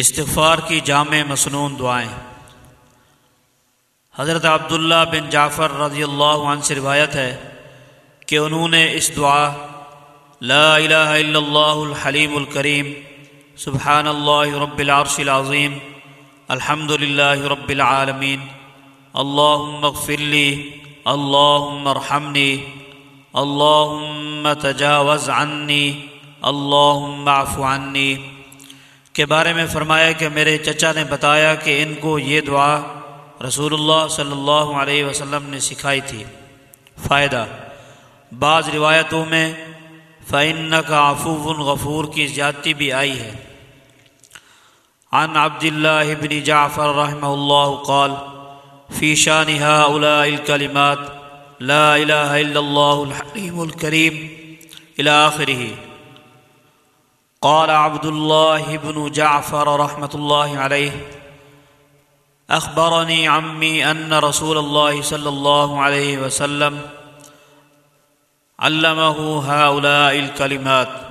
استغفار کی جامع مصنون دعائیں۔ حضرت عبداللہ بن جعفر رضی اللہ عنہ سے روایت ہے کہ انہوں نے اس دعا، لا الہ الا اللہ الحلیم الکریم سبحان اللہ رب العرش العظیم الحمد للہ رب العالمین، اللہم اغفر لی، اللہم ارحمنی، اللہم تجاوز عنی، اللہم عفو عنی۔ کے بارے میں فرمایا کہ میرے چچا نے بتایا کہ ان کو یہ دعا رسول اللہ صلی اللہ علیہ وسلم نے سکھائی تھی۔ فائدہ، بعض روایتوں میں فعن کا عفو غفور کی زیادتی بھی آئی ہے۔ عن عبد اللہ بن جعفر رحمہ اللہ قال فی شانها اولاء الكلمات، لا الہ الا اللہ الحلیم الكریم الى آخره۔ قال عبد الله بن جعفر رحمة الله عليه أخبرني عمي أن رسول الله صلى الله عليه وسلم علمه هؤلاء الكلمات.